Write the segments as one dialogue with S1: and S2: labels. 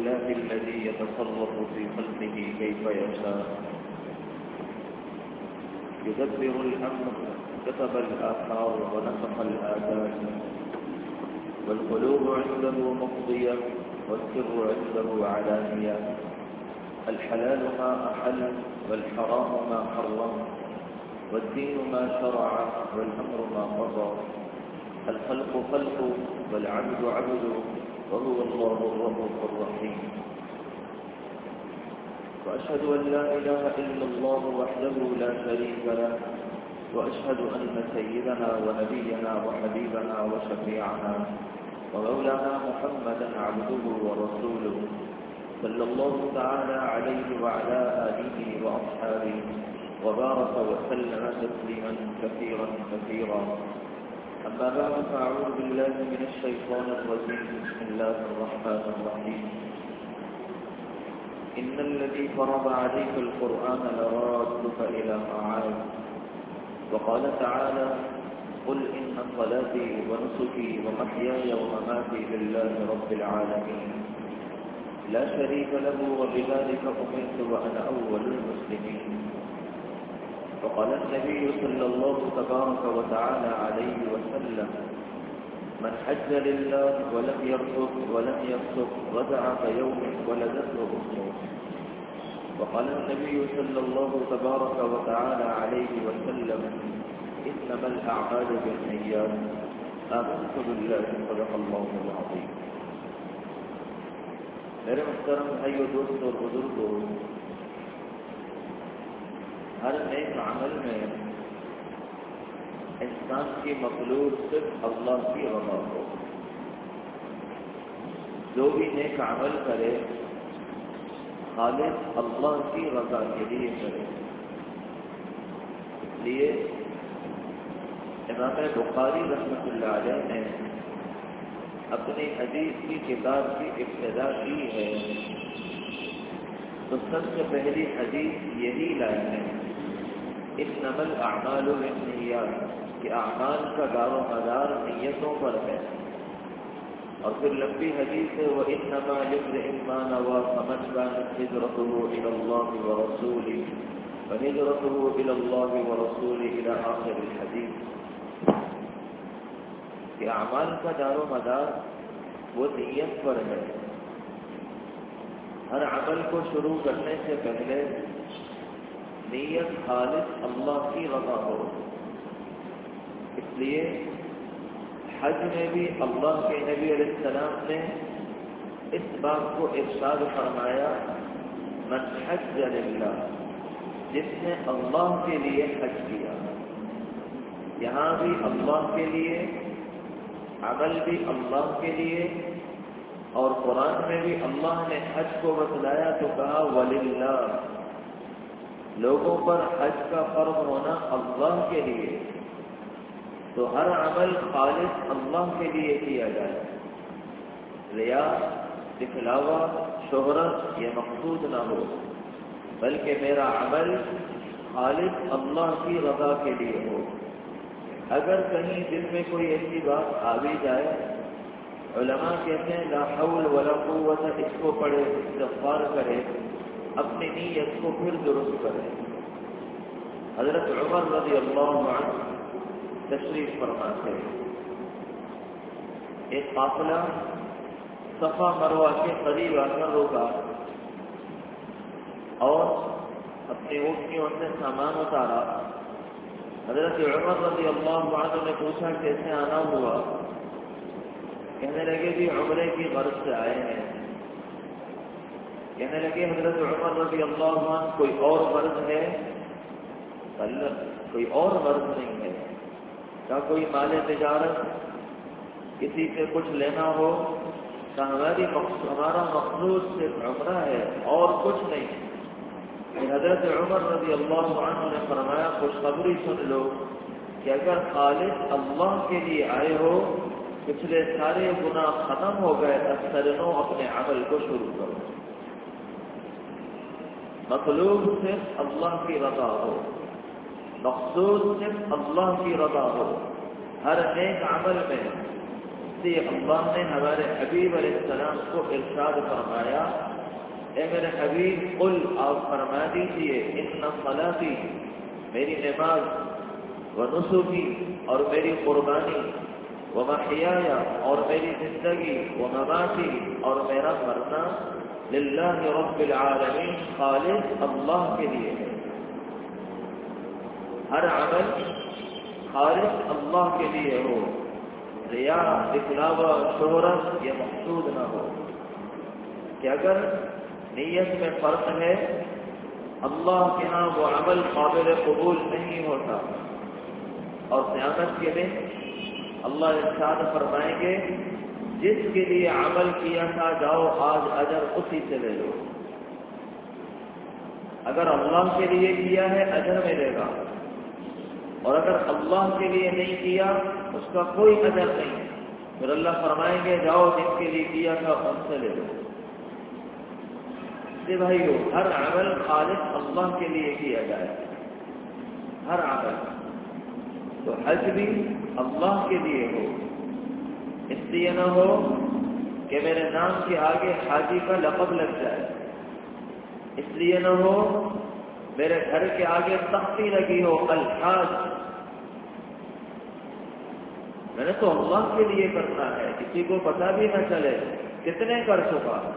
S1: لله الذي يتصرف في خلقه كيف يشاء. يدبر الأمر كتب الآثار ونسخ الآثار. والقلوب عنده مقضية والسر عنده علانية. الحلال ما أحل والحرام ما حرم. والدين ما شرع والأمر ما قضى. الخلق خلق والعبد عبد. وهو الله الرؤوف الرحيم. وأشهد أن لا إله إلا الله وحده لا شريك له وأشهد أن سيدنا ونبينا وحبيبنا وشفيعنا ومولانا محمدا عبده ورسوله صلى الله تعالى عليه وعلى آله وأصحابه وبارك وسلم تسليما كثيرا كثيرا. أما بعد فأعوذ بالله من الشيطان الرجيم. بسم الله الرحمن الرحيم. إن الذي فرض عليك القرآن لرادك إلى معاد وقال تعالى قل إن صلاتي ونسكي ومحياي ومماتي لله رب العالمين. لا شريك له وبذلك أمرت وأنا أول المسلمين. وقال النبي صلى الله تبارك وتعالى عليه وسلم من حج لله ولم يرفض ولم يفسق رجع كيوم ولدته أمه وقال النبي صلى الله تبارك وتعالى عليه وسلم إنما الأعمال بالنيات. آمنت بالله صدق الله العظيم. میرے محترم دوست اور بزرگوں ہر نیک عمل میں انسان کی مخلوق صرف اللہ کی رضا ہو جو بھی نیک عمل کرے، خالص اللہ کی رضا کے لیے کرے۔ اس لیے امام بخاری رحمۃ اللہ علیہ نے اپنی حدیث کی کتاب کی ابتدا کی ہے۔ تو سب سے پہلی حدیث یہی لائن ہے۔ اس نمل اعمال و نیات کہ اعمال کا دار و مدار نیتوں پر ہے۔ اور پھر لمبی حدیث ہے وہ ان نما لکھ امان و سمجھ کا ہجرت ہو اللہ و رسول ہجرت ہو اللہ و رسول الى آخر الحدیث۔ کہ اعمال کا دار و مدار وہ نیت پر ہے۔ ہر عمل کو شروع کرنے سے پہلے نیت خالص اللہ کی رضا ہو۔ اس لیے حج میں بھی اللہ کے نبی علیہ السلام نے اس بات کو ارشاد فرمایا، من حج اللہ جس نے اللہ کے لیے حج کیا۔ یہاں بھی اللہ کے لیے، عمل بھی اللہ کے لیے، اور قرآن میں بھی اللہ نے حج کو بتلایا تو کہا ولی اللہ لوگوں پر حج کا فرض ہونا اللہ کے لیے تو ہر عمل خالص اللہ کے لیے کیا جائے۔ ریا، دکھلاوا، شہرت، یہ مقصود نہ ہو، بلکہ میرا عمل خالص اللہ کی رضا کے لیے ہو۔ اگر کہیں دل میں کوئی ایسی بات آ بھی جائے، علماء کہتے ہیں، لا حول ولا قوت، اس کو پڑھے، استغفار کرے۔ اپنی نیت کو پھر درست کرے حضرت عمر رضی اللہ عنہ تشریف فرماتے ایک قافلہ صفا مروا کے قریب آ کر روکا اور اپنی اونٹنیوں سے سامان اتارا۔ حضرت عمر رضی اللہ عنہ نے پوچھا کیسے آنا ہوا؟ کہنے لگے بھی عمرے کی غرض سے آئے ہیں۔ کہنے لگے، حضرت عمر رضی اللہ عنہ، کوئی اور غرض ہے؟ کوئی اور غرض نہیں ہے۔ کیا کوئی مال تجارت، کسی سے کچھ لینا ہو۔ تو ہماری ہمارا مخصوص صرف عمرہ ہے، اور کچھ نہیں۔ حضرت عمر رضی اللہ عنہ نے فرمایا، خوشخبری سن لو کہ اگر خالد اللہ کے لیے آئے ہو، پچھلے سارے گناہ ختم ہو گئے اکثروں اپنے عمل کو شروع کرو۔ مخلوق صرف اللہ کی رضا ہو۔ مقصود صرف اللہ کی رضا ہو۔ ہر نیک عمل میں لیے اللہ نے ہمارے حبیب علیہ السلام کو ارشاد فرمایا، اے میرے حبیب، قل، آپ فرما دیجیے ان صلاتی، میری نماز و نسخی اور میری قربانی وہ محیا اور میری زندگی وہ مماثی اور میرا مرنا للہ رب العالمین خالص اللہ کے لیے ہے۔ ہر عمل خالص اللہ کے لیے ہو، ریا، دکھلاوا، شہرت، یہ مقصود نہ ہو۔ کہ اگر نیت میں فرق ہے، اللہ کے ہاں وہ عمل قابل قبول نہیں ہوتا۔ اور قیامت کے دن اللہ ارشاد فرمائیں گے جس کے لیے عمل کیا تھا، جاؤ آج اجر اسی سے لے لو۔ اگر اللہ کے لیے کیا ہے، اجر ملے گا۔ اور اگر اللہ کے لیے نہیں کیا، اس کا کوئی اجر نہیں۔ پھر اللہ فرمائیں گے، جاؤ جن کے لیے کیا تھا، ان سے لے لو۔ بھائی ہو ہر عمل خالص اللہ کے لیے کیا جائے۔ ہر عمل۔ تو حج بھی اللہ کے لیے ہو۔ اس لیے نہ ہو کہ میرے نام کے آگے حاجی کا لقب لگ جائے۔ اس لیے نہ ہو میرے گھر کے آگے تختی لگی ہو الحاظ میں نے تو اللہ کے لیے کرنا ہے، کسی کو پتا بھی نہ چلے کتنے کر چکا۔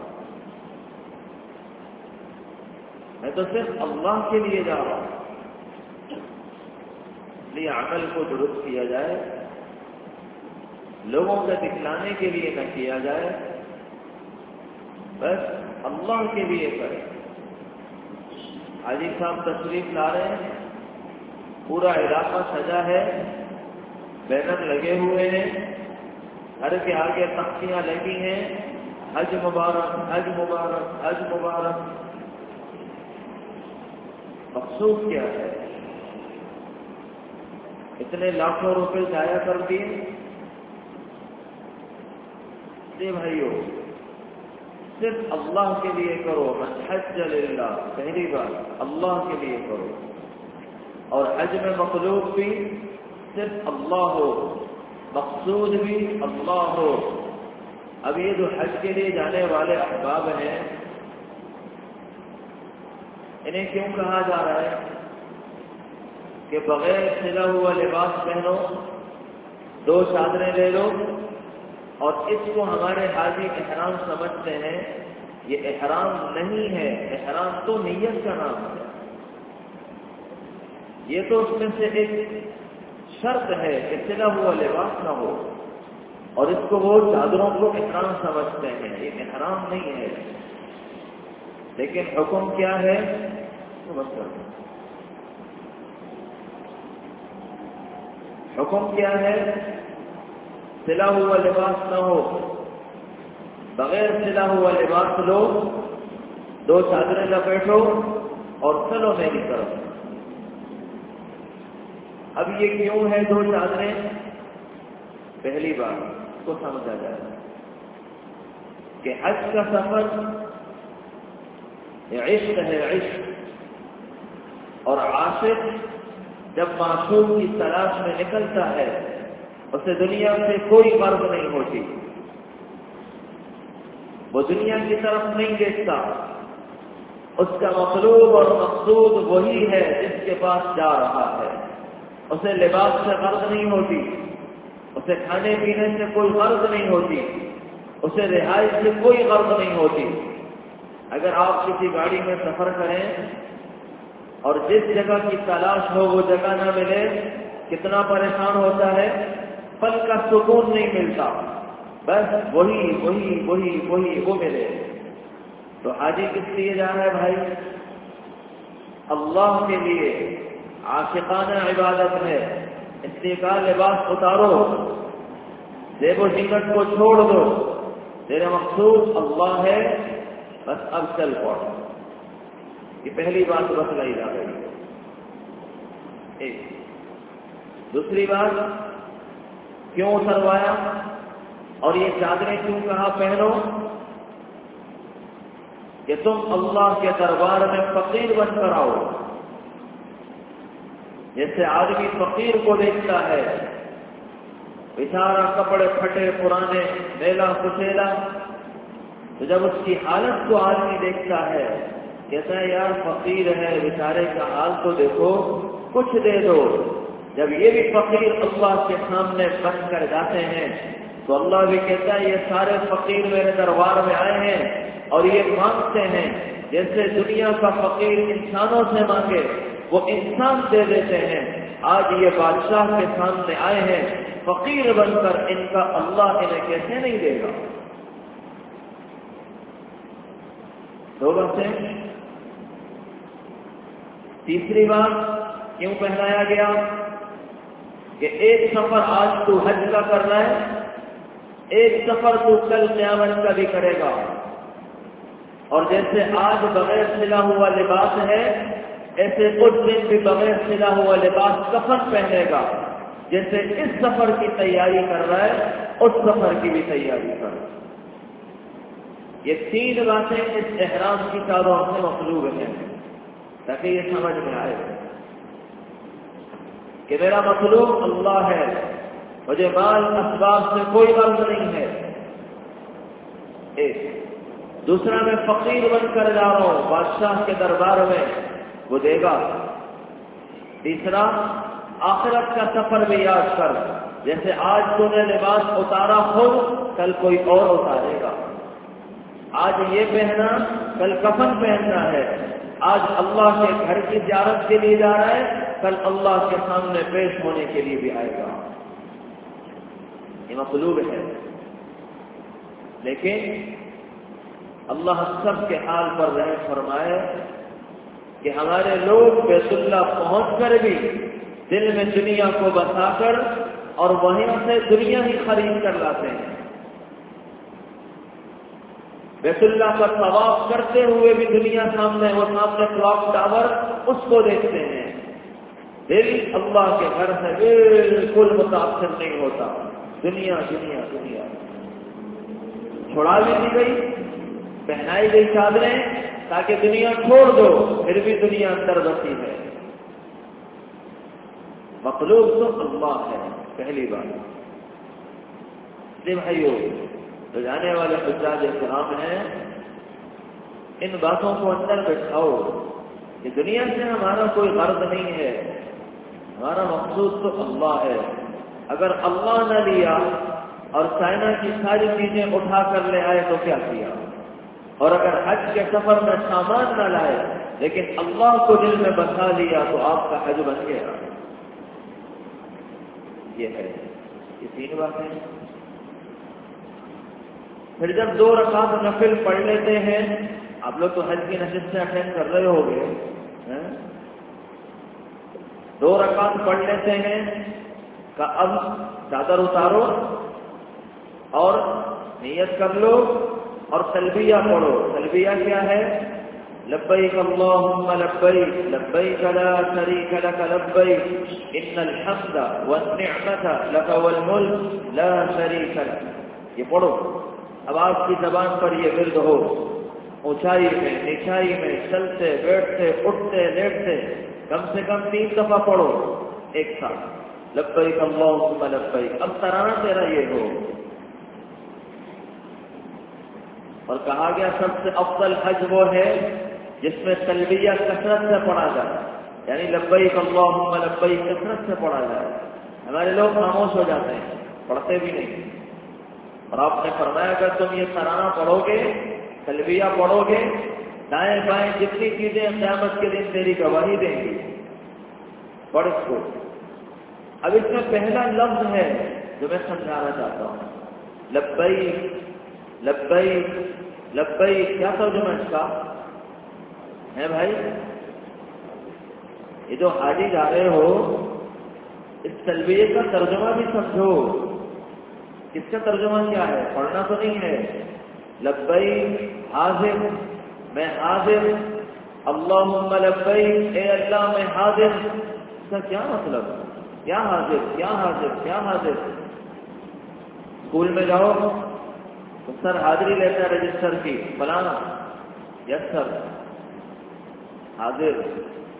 S1: میں تو صرف اللہ کے لیے جا رہا ہوں۔ اس لیے عمل کو درست کیا جائے۔ لوگوں سے دکھلانے کے لیے نہ کیا جائے، بس اللہ کے لیے کرے۔ حاجی صاحب تشریف لا رہے ہیں، پورا علاقہ سجا ہے، بینر لگے ہوئے ہیں، گھر کے آگے تختیاں لگی ہیں، حج مبارک حج مبارک حج مبارک۔ مقصود کیا ہے؟ اتنے لاکھوں روپے ضائع کر دیے۔ بھائیو صرف اللہ کے لیے کرو حج اللہ پہلی بات اللہ کے لیے کرو۔ اور حج میں مخلوق بھی صرف اللہ ہو، مقصود بھی اللہ ہو۔ اب یہ جو حج کے لیے جانے والے احباب ہیں، انہیں کیوں کہا جا رہا ہے کہ بغیر سلا ہوا لباس پہنو، دو چادریں لے لو اور اس کو ہمارے حاجی احرام سمجھتے ہیں، یہ احرام نہیں ہے، احرام تو نیت کا نام ہے۔ یہ تو اس میں سے ایک شرط ہے کہ چلا ہوا، لباس نہ ہو۔ اور اس کو وہ چادروں کو احرام سمجھتے ہیں، یہ احرام نہیں ہے۔ لیکن حکم کیا ہے؟ حکم کیا ہے؟ سلا ہوا لباس نہ ہو۔ بغیر سلا ہوا لباس لو، دو چادریں لپیٹو اور چلو میری طرف اب یہ کیوں ہے دو چادریں؟ پہلی بار کو سمجھا جائے کہ حج کا سفر عشق ہے عشق، اور عاشق جب معصوم کی تلاش میں نکلتا ہے اسے دنیا سے کوئی مرض نہیں ہوتی۔ وہ دنیا کی طرف نہیں دیکھتا۔ اس کا مطلوب اور مقصود وہی ہے جس کے پاس جا رہا ہے۔ اسے لباس سے غرض نہیں ہوتی۔ اسے کھانے پینے سے کوئی غرض نہیں ہوتی۔ اسے رہائش سے کوئی غرض نہیں ہوتی۔ اگر آپ کسی گاڑی میں سفر کریں اور جس جگہ کی تلاش ہو وہ جگہ نہ ملے، کتنا پریشان ہوتا ہے؟ پل کا سکون نہیں ملتا۔ بس وہی وہی وہی وہی وہ ملے۔ تو حاجی کس لیے جا رہا ہے بھائی؟ اللہ کے لیے۔ عاشقانہ عبادت ہے۔ اس لیے کہا، لباس اتارو۔ دیب و ٹکٹ کو چھوڑ دو۔ تیرے مخصوص اللہ ہے۔ بس اب چل پڑ۔ یہ پہلی بات بس لائی جا رہی ہے۔ دوسری بات۔ کیوں اتروایا اور یہ چادریں کیوں کہا پہنو؟ کہ تم اللہ کے دربار میں فقیر بن کر آؤ۔ جیسے آدمی فقیر کو دیکھتا ہے بیچارہ کپڑے پھٹے، پرانے، میلا کچیلا تو جب اس کی حالت کو آدمی دیکھتا ہے، کہتا ہے، یار، فقیر ہے بیچارے کا حال تو دیکھو، کچھ دے دو۔ جب یہ بھی فقیر اللہ کے سامنے بن کر جاتے ہیں، تو اللہ بھی کہتا ہے، یہ سارے فقیر میرے دربار میں آئے ہیں اور یہ مانگتے ہیں۔ جیسے دنیا کا فقیر انسانوں سے مانگے، وہ انسان دے دیتے ہیں۔ آج یہ بادشاہ کے سامنے آئے ہیں، فقیر بن کر ان کا اللہ انہیں کیسے نہیں دے گا؟ دو باتیں تیسری بات، کیوں پہنایا گیا؟ کہ ایک سفر آج تو حج کا کر رہا ہے، ایک سفر تو کل قیامت کا بھی کرے گا۔ اور جیسے آج بغیر سلا ہوا لباس ہے، ایسے اس دن بھی بغیر سلا ہوا لباس کفن پہنے گا۔ جیسے اس سفر کی تیاری کر رہا ہے، اس سفر کی بھی تیاری کر رہا ہے۔ یہ تین باتیں اس احرام کی چاروں سے مطلوب ہیں، تاکہ یہ سمجھ میں آئے۔ کہ میرا مطلوب اللہ ہے، مجھے مال اسباب سے کوئی غرض نہیں ہے۔ ایک، دوسرا، میں فقیر بن کر جا رہا ہوں، بادشاہ کے دربار میں، وہ دے گا۔ تیسرا، آخرت کا سفر بھی یاد کر، جیسے آج تو نے لباس اتارا خود کل کوئی اور اتارے گا۔ آج یہ پہنا کل کفن پہننا ہے۔ آج اللہ کے گھر کی زیارت کے لیے جا رہا ہے کل اللہ کے سامنے پیش ہونے کے لیے بھی آئے گا۔ یہ مطلوب ہے۔ لیکن اللہ سب کے حال پر رہ فرمائے کہ ہمارے لوگ بیت اللہ پہنچ کر بھی دل میں دنیا کو بسا کر اور وہیں سے دنیا ہی خرید کر لاتے ہیں۔ بیت اللہ کا طواف کرتے ہوئے بھی دنیا سامنے وہ سامنے کلاک ٹاور اس کو دیکھتے ہیں۔ دل اللہ کے گھر سے بالکل متاثر نہیں ہوتا۔ دنیا دنیا دنیا۔ چھوڑا بھی دی گئی، پہنائی گئی چادریں تاکہ دنیا چھوڑ دو، پھر بھی دنیا اندر بسی ہے۔ مخلوق تو اللہ ہے، پہلی بات۔ بھائیو تو جانے والے حجاج اسلام ہیں، ان باتوں کو اندر بٹھاؤ کہ دنیا سے ہمارا کوئی غرض نہیں ہے۔ ہمارا مقصود تو اللہ ہے۔ اگر اللہ نہ لیا اور چائنا کی ساری چیزیں اٹھا کر لے آئے تو کیا کیا؟ اور اگر حج کے سفر میں سامان نہ لائے لیکن اللہ کو دل میں بسا لیا تو آپ کا حج بن گیا۔ یہ ہے۔ یہ تین باتیں۔ پھر جب دو رکعت نفل پڑھ لیتے ہیں، آپ لوگ تو حج کی نشست سے اٹینڈ کر رہے ہو گے۔ ہاں؟ دو رکعت پڑھ لیتے ہیں، کا اب چادر اتارو اور نیت کر لو اور تلبیہ پڑھو۔ تلبیہ کیا ہے؟ لبیک اللہم لبیک لبیک لا شریک لک، لبیک، ان الحمد والنعمت لک والملک لا شریک لک۔ یہ پڑھو۔ اب آپ کی زبان پر یہ ورد ہو۔ اونچائی میں نچائی میں، چلتے، بیٹھتے، اٹھتے، لیٹتے کم سے کم تین دفعہ پڑھو، ایک ساتھ۔ لبیک اللہم لبیک۔ اب ترانہ تیرا یہ ہو۔ اور کہا گیا، سب سے افضل حج وہ ہے جس میں تلبیہ کثرت سے پڑھا جائے۔ یعنی لبئی اللہم لبئی کثرت سے پڑھا جائے۔ ہمارے لوگ خاموش ہو جاتے ہیں، پڑھتے بھی نہیں۔ اور آپ نے فرمایا، اگر تم یہ سرانہ پڑھو گے، تلبیہ پڑھو گے دائیں بائیں جتنی چیزیں قیامت کے دن تیری گواہی دیں گی پڑھ کو۔ اب اس میں پہلا لفظ ہے جو میں سمجھانا چاہتا ہوں۔ لبئی لبئی لبئی کیا ترجمہ اس کا؟ ہے بھائی؟ یہ جو حاجی جا رہے ہو، اس تلبیے کا ترجمہ بھی سمجھو۔ اس کا ترجمہ کیا ہے؟ پڑھنا تو نہیں ہے۔ لبئی حاضر۔ میں حاضر اللہ لبئی اے اللہ میں حاضر۔ اس کا کیا مطلب؟ کیا حاضر؟ کیا حاضر؟ کیا حاضر؟ اسکول میں جاؤ تو سر حاضری لیتا ہے رجسٹر کی۔ فلانا، یس سر۔ حاضر۔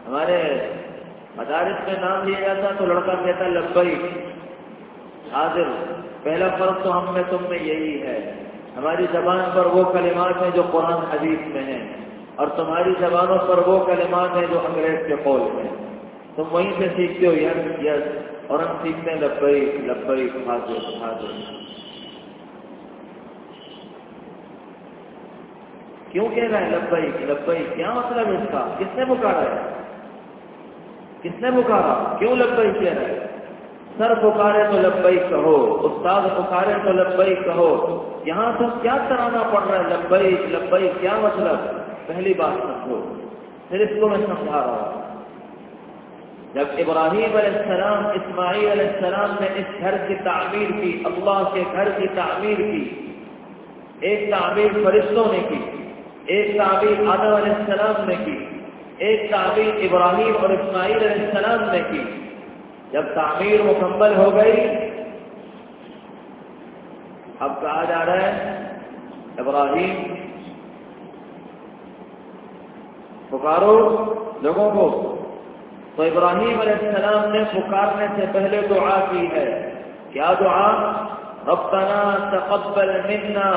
S1: ہمارے مدارس میں نام لیا جاتا تو لڑکا کہتا لبئی حاضر۔ پہلا فرق تو ہم میں، تم میں یہی ہے۔ ہماری زبان پر وہ کلمات ہیں جو قرآن حدیث میں ہیں اور تمہاری زبانوں پر وہ کلمات ہیں جو انگریز کے قول میں تم وہیں سے سیکھتے ہو، یس یس، اور ہم سیکھتے ہیں لبئی لبئی حاضر حاضر کیوں کہہ رہا ہے لبئی لبئی کیا مطلب اس کا؟ کس نے پکارا ہے؟ کس نے پکارا؟ کیوں لبئی کہہ رہا ہے؟ سر پکارے تو لبئی کہو، استاد پکارے تو لبئی کہو۔ یہاں تو کیا کرانا پڑ رہا ہے؟ لبئی لبئی کیا مطلب؟ پہلی بات سمجھو۔ پھر اس کو میں سمجھا رہا ہوں۔ جب ابراہیم علیہ السلام، اسماعیل علیہ السلام نے اس گھر کی تعمیر کی، اللہ کے گھر کی تعمیر کی، ایک تعمیر فرشتوں نے کی، ایک تعمیر آدم علیہ السلام نے کی، ایک تعمیر ابراہیم اور اسماعیل علیہ السلام نے کی۔ جب تعمیر مکمل ہو گئی، اب کہا جا رہا ہے، ابراہیم، پکارو لوگوں کو۔ تو ابراہیم علیہ السلام نے پکارنے سے پہلے دعا کی ہے۔ کیا دعا؟ ربنا تقبل منا۔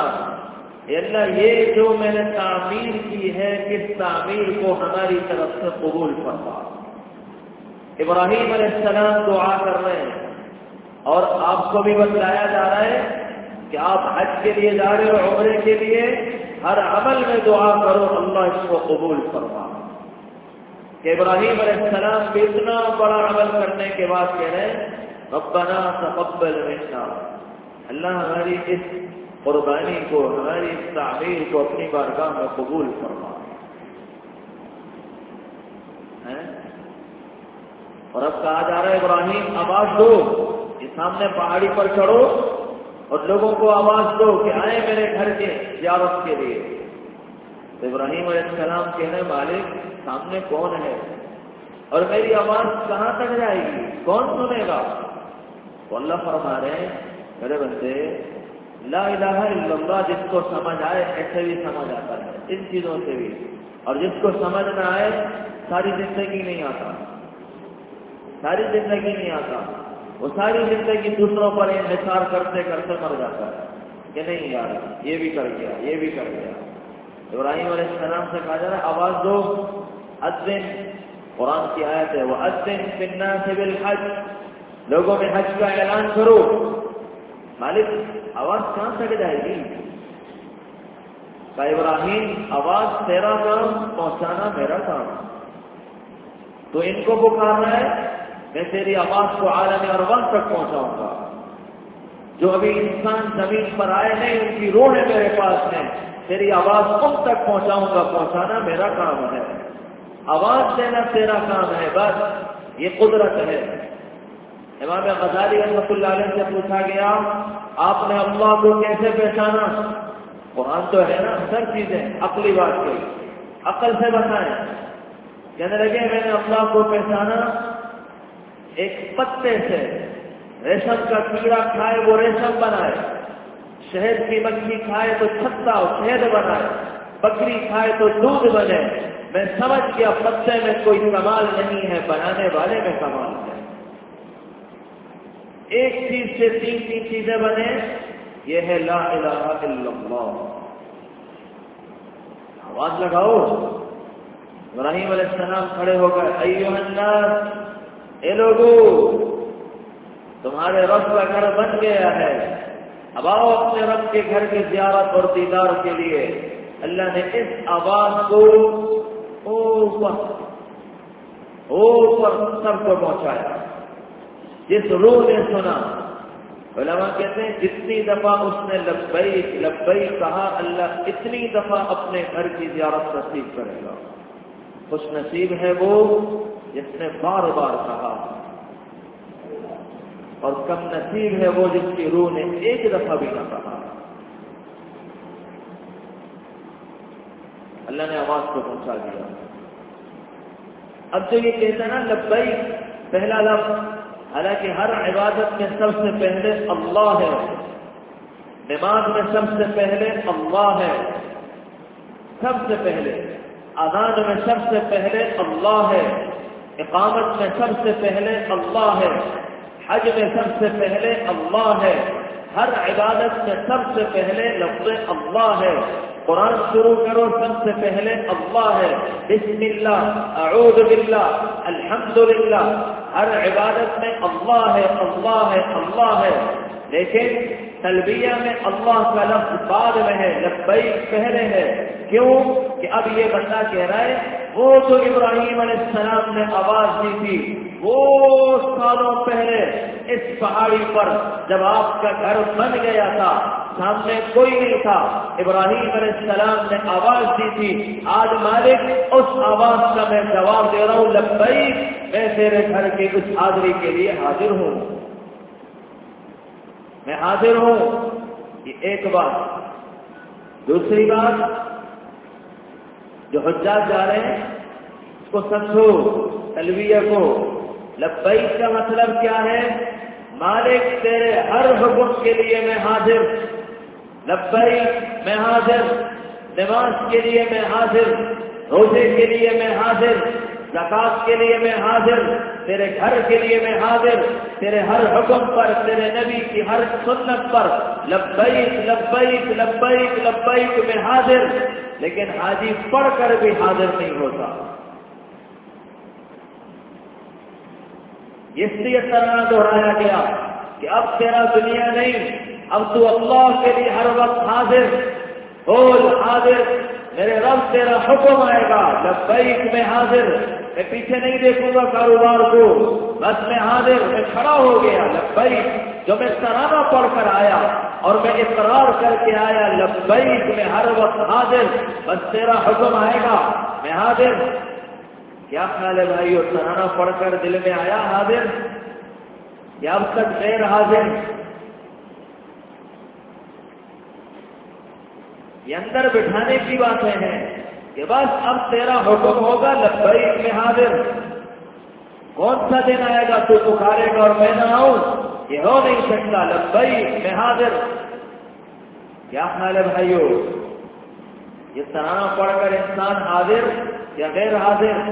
S1: اللہ، یہ جو میں نے تعمیر کی ہے، اس تعمیر کو ہماری طرف سے قبول فرما۔ ابراہیم علیہ السلام دعا کر رہے ہیں۔ اور آپ کو بھی بتلایا جا رہا ہے کہ آپ حج کے لیے جا رہے ہو، عمرے کے لیے، ہر عمل میں دعا کرو، اللہ اس کو قبول فرما۔ کہ ابراہیم علیہ السلام بھی اتنا بڑا عمل کرنے کے بعد کہہ رہے ہیں، ربنا تقبل منا۔ اللہ ہماری اس قربانی کو، ہماری اس تعمیر کو اپنی بارگاہ میں قبول فرما۔ اور اب کہا جا رہا ہے، ابراہیم، آواز دو یہ سامنے پہاڑی پر چڑھو اور لوگوں کو آواز دو کہ آئے میرے گھر کے زیارت کے لیے۔ تو ابراہیم علیہ السلام کہنے مالک سامنے کون ہے؟ اور میری آواز کہاں تک جائے گی؟ کون سنے گا؟ تو اللہ فرما رہے ہیں، میرے بندے، لا الہ الا اللہ، جس کو سمجھ آئے، ایسے بھی سمجھ آتا ہے، ان چیزوں سے بھی۔ اور جس کو سمجھ نہ آئے، ساری زندگی نہیں آتا۔ ساری زندگی نہیں آتا۔ وہ ساری زندگی دوسروں پر انحصار کرتے کرتے مر جاتا ہے۔ کہ نہیں یار، یہ بھی کر گیا، یہ بھی کر گیا۔ ابراہیم علیہ السلام سے کہا جا رہا ہے، آواز دو۔ ادن قرآن کی آیت ہے وہ ادن پننا سے بالحج۔ لوگوں میں حج کا اعلان کرو۔ مالک، آواز کہاں تک جائے گی؟ ابراہیم، آواز تیرا کام، پہنچانا میرا کام۔ تو ان کو پکارنا ہے میں تیری آواز کو عالم اربان تک پہنچاؤں گا۔ جو ابھی انسان زمین پر آئے نہیں، ان کی روح میرے پاس ہے تیری آواز ان تک پہنچاؤں گا، پہنچانا میرا کام ہے۔ آواز دینا تیرا کام ہے، بس یہ قدرت ہے۔ امام غزالی رحمۃ اللہ علیہ سے پوچھا گیا، آپ نے اللہ کو کیسے پہچانا؟ قرآن تو ہے نا سر چیزیں عقلی بات کی عقل سے بتائیں۔ کہنے لگے، میں نے اللہ کو پہچانا ایک پتے سے ریشم کا کیڑا کھائے، وہ ریشم بنائے۔ شہد کی مکھی کھائے تو چھتا شہد بنائے۔ بکری کھائے تو دودھ بنے۔ میں سمجھ گیا پتے میں کوئی کمال نہیں ہے، بنانے والے میں کمال ہے۔ ایک چیز سے تین تین چیزیں بنے، یہ ہے لا الہ الا اللہ۔ آواز لگاؤ۔ ابراہیم علیہ السلام کھڑے ہو گئے۔ ایو الناس اے لوگو، تمہارے رب کا گھر بن گیا ہے۔ اب آؤ اپنے رب کے گھر کی زیارت اور دیدار کے لیے۔ اللہ نے اس آواز کو اوپر اوپر سب کو پہنچایا۔ جس روح نے سنا، علماء کہتے ہیں، جتنی دفعہ اس نے لبئی لبئی کہا، اللہ اتنی دفعہ اپنے گھر کی زیارت نصیب کرے گا۔ خوش نصیب ہے وہ۔ جس نے بار بار کہا۔ اور کم نصیب ہے وہ جس کی روح نے ایک دفعہ بھی نہ کہا۔ اللہ نے آواز کو پہنچا دیا۔ اب جو یہ کہتا نا لبئی پہلا لفظ، حالانکہ ہر عبادت میں سب سے پہلے اللہ ہے۔ نماز میں سب سے پہلے اللہ ہے۔ سب سے پہلے آزاد میں سب سے پہلے اللہ ہے۔ اقامت میں سب سے پہلے اللہ ہے، حج میں سب سے پہلے اللہ ہے، ہر عبادت میں سب سے پہلے لفظ اللہ ہے۔ قرآن شروع کرو، سب سے پہلے اللہ ہے۔ بسم اللہ، اعوذ باللہ الحمد للہ ہر عبادت میں اللہ ہے اللہ ہے اللہ ہے۔ لیکن تلبیہ میں اللہ کا لفظ بعد میں ہے، لبیک پہلے ہے۔ کیوں کہ اب یہ بندہ کہہ رہا ہے، وہ تو ابراہیم علیہ السلام نے آواز دی تھی۔ وہ سالوں پہلے اس پہاڑی پر جب آپ کا گھر بن گیا تھا، سامنے کوئی نہیں تھا، ابراہیم علیہ السلام نے آواز دی تھی۔ آج مالک، اس آواز کا میں جواب دے رہا ہوں لبئی میں تیرے گھر کی کچھ حاضری کے لیے حاضر ہوں۔ میں حاضر ہوں یہ ایک بات، دوسری بات جو حجات جا رہے ہیں، اس کو سمجھو تلویہ کو۔ لبئی کا مطلب کیا ہے؟ مالک، تیرے ہر حکم کے لیے میں حاضر۔ لبئی میں حاضر۔ نماز کے لیے میں حاضر۔ روزے کے لیے میں حاضر۔ زکات کے لیے میں حاضر، تیرے گھر کے لیے میں حاضر، تیرے ہر حکم پر، تیرے نبی کی ہر سنت پر، لبیک لبیک لبیک لبیک میں حاضر، لیکن حاجی پڑھ کر بھی حاضر نہیں ہوتا۔ اس لیے طرح دہرایا گیا کہ اب تیرا دنیا نہیں، اب تو اللہ کے لیے ہر وقت حاضر بول حاضر میرے رب تیرا حکم آئے گا، لبیک میں حاضر، میں پیچھے نہیں دیکھوں گا کاروبار کو، بس میں حاضر، میں کھڑا ہو گیا، لبیک، جو میں سرانہ پڑھ کر آیا اور میں اقرار کر کے آیا، لبیک میں ہر وقت حاضر، بس تیرا حکم آئے گا، میں حاضر۔ کیا خیال ہے بھائی اور سرانا پڑھ کر دل میں آیا حاضر؟ یا اب تک غیر حاضر؟ یہ اندر بٹھانے کی باتیں ہیں کہ بس اب تیرا حکم ہوگا لبئی میں حاضر۔ کون سا دن آئے گا تو پکارے گا اور میں نہ آؤں؟ یہ ہو نہیں سکتا لبئی میں حاضر۔ کیا خیال ہے بھائیو؟ یہ سرانا پڑھ کر انسان حاضر یا غیر حاضر؟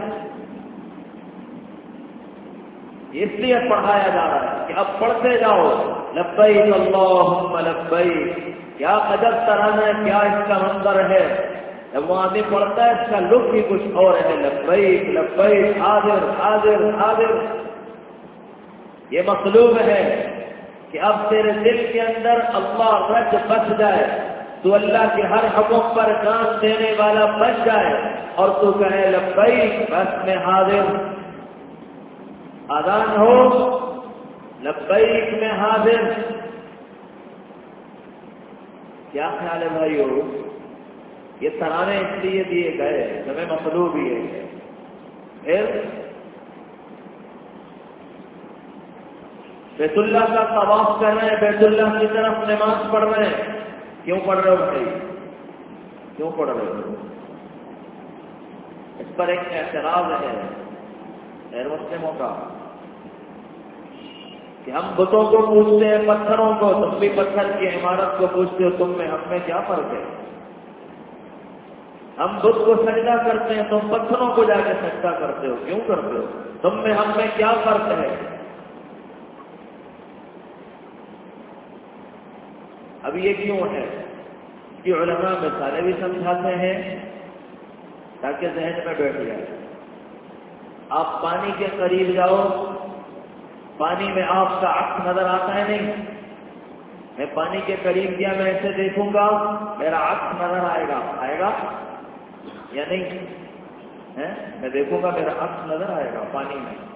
S1: اس لیے پڑھایا جا رہا ہے کہ اب پڑھتے جاؤ۔ لبئی اللہ لبئی کیا قدر طرح ہے، کیا اس کا منظر ہے؟ جب وہ آدمی پڑھتا ہے، اس کا لک بھی کچھ اور ہے۔ لبئی لبئی حاضر حاضر حاضر۔ یہ مطلوب ہے کہ اب تیرے دل کے اندر اللہ رج بچ جائے۔ تو اللہ کے ہر حکم پر کام دینے والا بچ جائے۔ اور تو کہے لبئی بس میں حاضر۔ آدان ہو، لبیک میں حاضر۔ کیا خیال ہے بھائی ہو یہ ترانے اس لیے دیے گئے ہمیں مطلوب ہی ہے۔ پھر بیت اللہ کا طواف کر رہے ہیں، بیت اللہ کی طرف نماز پڑھ رہے ہیں۔ کیوں پڑھ رہے ہو بھائی؟ کیوں پڑھ رہے ہو؟ اس پر ایک اعتراض ہے۔ غیر مسلموں کا کہ ہم بتوں کو پوچھتے ہیں، پتھروں کو، تم بھی پتھر کی عمارت کو پوچھتے ہو، تم میں ہم میں کیا فرق ہے؟ ہم بت کو سجدہ کرتے ہیں، تم پتھروں کو جا کے سجدہ کرتے ہو، کیوں کرتے ہو؟ تم میں ہم میں کیا فرق ہے؟ اب یہ کیوں ہے کہ علماء مثالیں بھی سمجھاتے ہیں تاکہ ذہن میں بیٹھ جائے۔ آپ پانی کے قریب جاؤ پانی میں آپ کا عکس نظر آتا ہے نہیں۔ میں پانی کے قریب گیا، میں ایسے دیکھوں گا، میرا عکس نظر آئے گا۔ آئے گا؟ یا نہیں؟ میں دیکھوں گا، میرا عکس نظر آئے گا پانی میں۔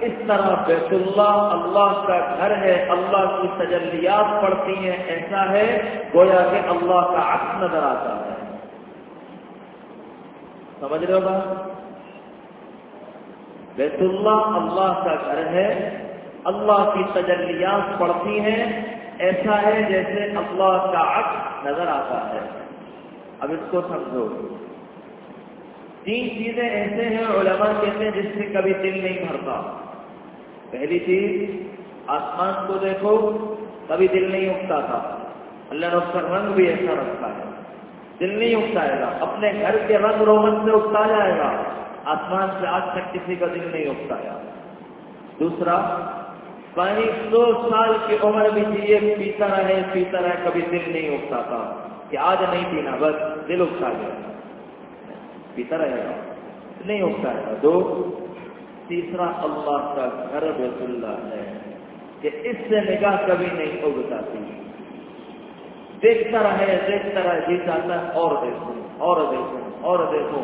S1: اس طرح بیت اللہ اللہ کا گھر ہے، اللہ کی تجلیات پڑتی ہیں، ایسا ہے گویا کہ اللہ کا عکس نظر آتا ہے۔ سمجھ رہے ہو بات؟ بیت اللہ اللہ کا گھر ہے، اللہ کی تجلیات پڑتی ہیں، ایسا ہے جیسے اللہ کا عکس نظر آتا ہے۔ اب اس کو سمجھو۔ تین چیزیں ایسے ہیں علماء کہتے ہیں جس سے کبھی دل نہیں بھرتا۔ پہلی چیز، آسمان کو دیکھو، کبھی دل نہیں اٹھتا تھا۔ اللہ نے اس کا رنگ بھی ایسا رکھا ہے۔ دل نہیں اٹھائے گا، اپنے گھر کے رنگ رومن سے اٹھتا جائے گا۔ آسمان سے آج تک کسی کا دل نہیں اٹھتا دوسرا، پانی سو سال کی عمر بھی جیے پیتا رہے پیتا رہے، کبھی دل نہیں اٹھتا تھا کہ آج نہیں پینا، بس دل اٹھا گیا پیتا رہے گا، نہیں اٹھتا ہے دو، تیسرا، اللہ کا گھر بیت اللہ ہے کہ اس سے نگاہ کبھی نہیں اگتا تھی دیکھتا رہے دیکھتا رہے جی چاہتا ہے اور دیکھوں اور دیکھوں اور دیکھوں۔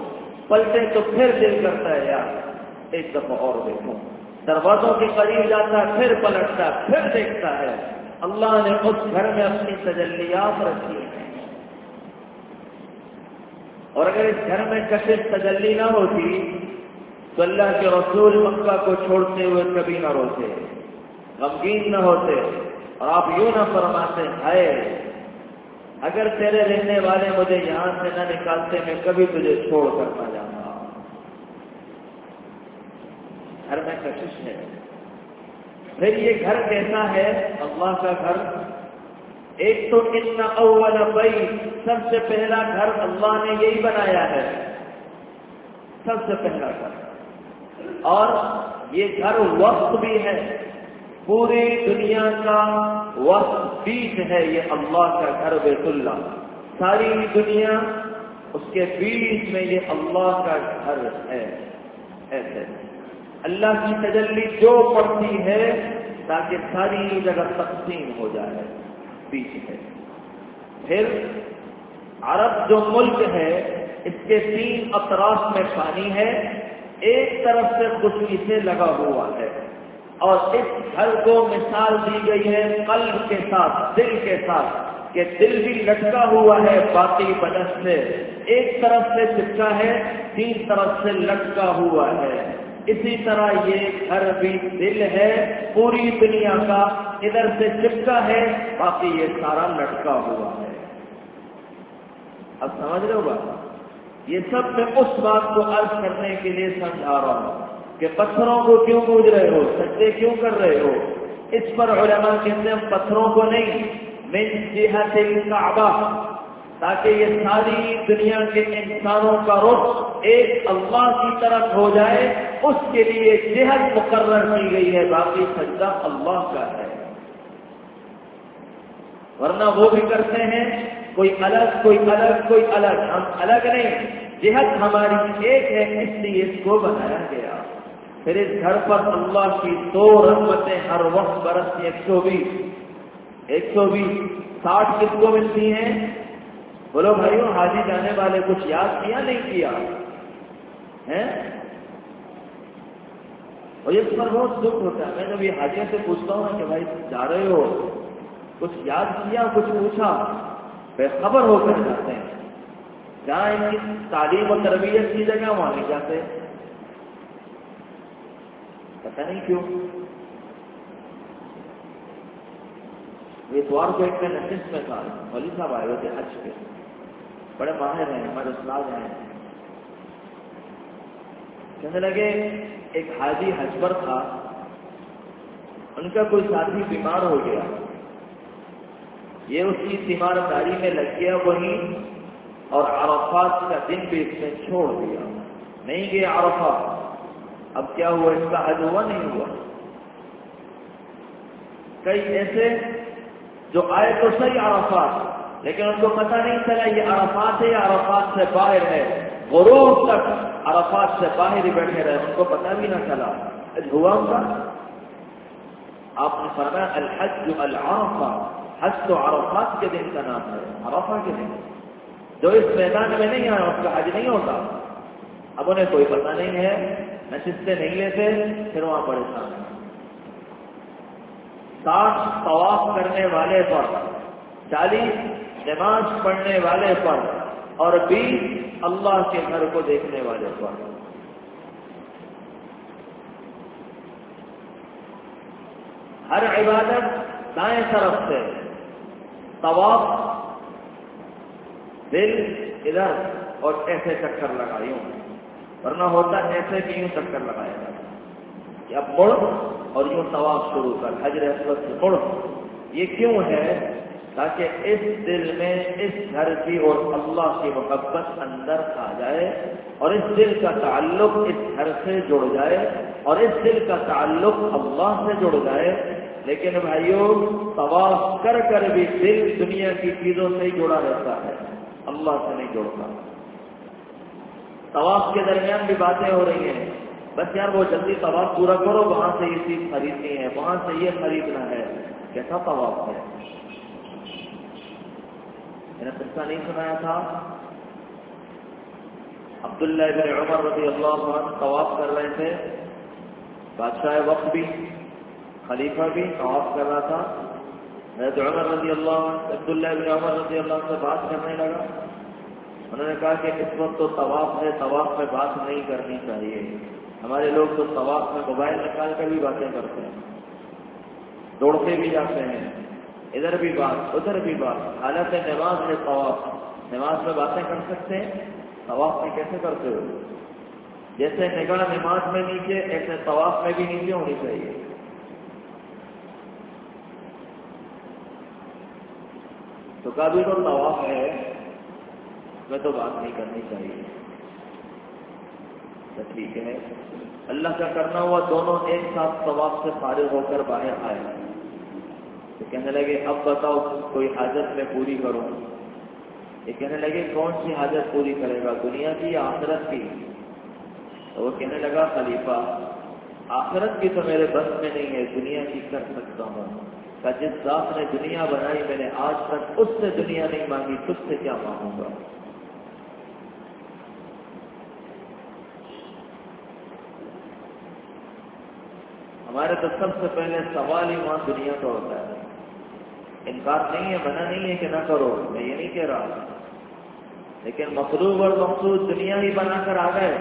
S1: پلٹے تو پھر دل کرتا ہے یار، ایک دفعہ اور دیکھوں۔ دروازوں کے قریب جاتا ہے پھر پلٹتا ہے پھر دیکھتا ہے۔ اللہ نے اس گھر میں اپنی تجلیات رکھی ہیں۔ اور اگر اس گھر میں کشش تجلی نہ ہوتی، تو اللہ کے رسول مکہ کو چھوڑتے ہوئے کبھی نہ روتے، غمگین نہ ہوتے۔ اور آپ یوں نہ فرماتے ہے اگر تیرے رہنے والے مجھے یہاں سے نہ نکالتے، میں کبھی تجھے چھوڑ کر نہ جاتا گھر میں کشش ہے۔ پھر یہ گھر کیسا ہے؟ اللہ کا گھر۔ ایک تو اتنا اول بئی سب سے پہلا گھر اللہ نے یہی بنایا ہے۔ سب سے پہلا گھر۔ اور یہ گھر وقت بھی ہے۔ پوری دنیا کا وقت بیچ ہے یہ اللہ کا گھر بیت اللہ۔ ساری دنیا اس کے بیچ میں یہ اللہ کا گھر ہے۔ ایسے۔ اللہ کی تجلی جو پڑتی ہے تاکہ ساری جگہ تقسیم ہو جائے، بیچ ہے۔ پھر عرب جو ملک ہے، اس کے تین اطراف میں پانی ہے، ایک طرف سے خشکی سے لگا ہوا ہے۔ اور اس گھر کو مثال دی گئی ہے قلب کے ساتھ، دل کے ساتھ، کہ دل بھی لٹکا ہوا ہے باقی بدس سے۔ ایک طرف سے چپکا ہے، تین طرف سے لٹکا ہوا ہے۔ اسی طرح یہ گھر بھی دل ہے، پوری دنیا کا ادھر سے چپکا ہے، باقی یہ سارا لٹکا ہوا ہے۔ اب سمجھ رہے ہو بات؟ یہ سب میں اس بات کو عرض کرنے کے لیے سمجھا رہا ہوں کہ پتھروں کو کیوں بوجھ رہے ہو؟ سچے کیوں کر رہے ہو؟ اس پر علماء کہتے ہیں پتھروں کو نہیں، من جہت کعبہ تاکہ یہ ساری دنیا کے انسانوں کا رخ ایک اللہ کی طرف ہو جائے، اس کے لیے جہد مقرر کی گئی ہے، باقی سجدہ اللہ کا ہے۔ ورنہ وہ بھی کرتے ہیں، کوئی الگ کوئی الگ کوئی الگ۔ ہم الگ نہیں، جہد ہماری ایک ہے، اس لیے اس کو بنایا گیا۔ پھر اس گھر پر اللہ کی دو رحمتیں ہر وقت برس، ایک سو بیس۔ ایک سو بیس، ساٹھ کس کو ملتی ہیں؟ بولو بھائیو، حاجی جانے والے کچھ یاد کیا نہیں کیا؟ اور اس پر بہت دکھ ہوتا ہے۔ میں جب یہ حاجیوں سے پوچھتا ہوں نا کہ بھائی جا رہے ہو، کچھ یاد کیا، کچھ پوچھا؟ بے خبر ہو کر جاتے ہیں۔ جہاں ان کی تعلیم و تربیت کی جگہ، وہاں نہیں جاتے۔ پتہ نہیں کیوں؟ اتوار کو ایک میں نشست میں تھا مولی صاحب آئے ہوئے تھے حج کے۔ بڑے ماہر ہیں ہمارے استاد ہیں۔ کہنے لگے، ایک حاجی حج پر تھا، ان کا کوئی ساتھی بیمار ہو گیا۔ یہ اس کی تیمارداری میں لگ گیا وہی اور عرفات کا دن بھی اس نے چھوڑ دیا۔ نہیں گیا عرفات اب کیا ہوا؟ اس کا حج ہوا نہیں ہوا۔ کئی ایسے جو آئے تو صحیح عرفات۔ لیکن ان کو پتہ نہیں چلا یہ عرفات ہے یا عرفات سے باہر ہے۔ غروب تک عرفات سے باہر ہی بیٹھے رہے، ان کو پتہ بھی نہ چلا۔ ہوا ان کا؟ آپ نے فرمایا، الحج جو العرفہ۔ حج تو عرفات کے دن کا نام ہے، عرفہ کے دن۔ جو اس میدان میں نہیں آیا، اس کا حج نہیں ہوتا۔ اب انہیں کوئی پتہ نہیں ہے نشستیں نہیں لیتے، پھر وہاں پریشان ہیں۔ ساٹھ طواف کرنے والے پر چالیس نماز پڑھنے والے پر اور بیس اللہ کے گھر کو دیکھنے والے پر۔ ہر عبادت دائیں طرف سے۔ طواف، دل ادھر اور ایسے چکر لگائیوں ورنہ ہوتا ایسے بھی یوں چکر لگایا جاتا کہ اب مڑ اور یوں طواف شروع کر۔ حجر اسود سے مڑ۔ یہ کیوں ہے؟ تاکہ اس دل میں، اس گھر کی اور اللہ کی محبت اندر آ جائے اور اس دل کا تعلق اس گھر سے جڑ جائے اور اس دل کا تعلق اللہ سے جڑ جائے۔ لیکن بھائیوں طواف کر کر بھی دل دنیا کی چیزوں سے جڑا رہتا ہے، اللہ سے نہیں جوڑتا طواف کے درمیان بھی باتیں ہو رہی ہیں۔ بس یار وہ جلدی طواف پورا کرو، وہاں سے یہ چیز خریدنی ہے، وہاں سے یہ خریدنا ہے۔ کیسا طواف ہے؟ میں نے قصہ نہیں سنایا تھا۔ عبداللہ بن عمر رضی اللہ عنہ طواف کر رہے تھے۔ بادشاہ وقت بھی، خلیفہ بھی طواف کر رہا تھا۔ حضرت عمر رضی اللہ عنہ، عبداللہ بن عمر رضی اللہ عنہ سے بات کرنے لگا۔ انہوں نے کہا کہ اس وقت تو طواف ہے، طواف میں بات نہیں کرنی چاہیے۔ ہمارے لوگ تو طواف میں موبائل نکال کر بھی باتیں کرتے ہیں۔ دوڑتے بھی جاتے ہیں۔ ادھر بھی بات، ادھر بھی بات۔ حالت نماز ہے طواف، نماز میں باتیں کر سکتے ہیں، طواف میں کیسے کرتے ہو؟ جیسے نگاہ نماز میں نیچے ایسے طواف میں بھی نیچے ہونی چاہیے۔ تو کبھی تو طواف ہے، میں تو بات نہیں کرنی چاہیے۔ تو ٹھیک ہے۔ اللہ کا کرنا ہوا، دونوں ایک ساتھ طواف سے فارغ ہو کر باہر آئے۔ تو کہنے لگے، اب بتاؤ کوئی حاجت میں پوری کروں۔ یہ کہنے لگے، کون سی حاجت پوری کرے گا، دنیا کی یا آخرت کی؟ تو وہ کہنے لگا، خلیفہ، آخرت کی تو میرے بس میں نہیں ہے، دنیا کی کر سکتا ہوں۔ کا جس ذات نے دنیا بنائی، میں نے آج تک اس سے دنیا نہیں مانگی، تجھ سے کیا مانگوں گا؟ ہمارے تو سب سے پہلے سوال ہی وہاں دنیا کا ہوتا ہے۔ انکار نہیں ہے، منع نہیں ہے کہ نہ کرو، میں یہ نہیں کہہ رہا لیکن مقروب اور مقصود دنیا ہی بنا کر آ گئے۔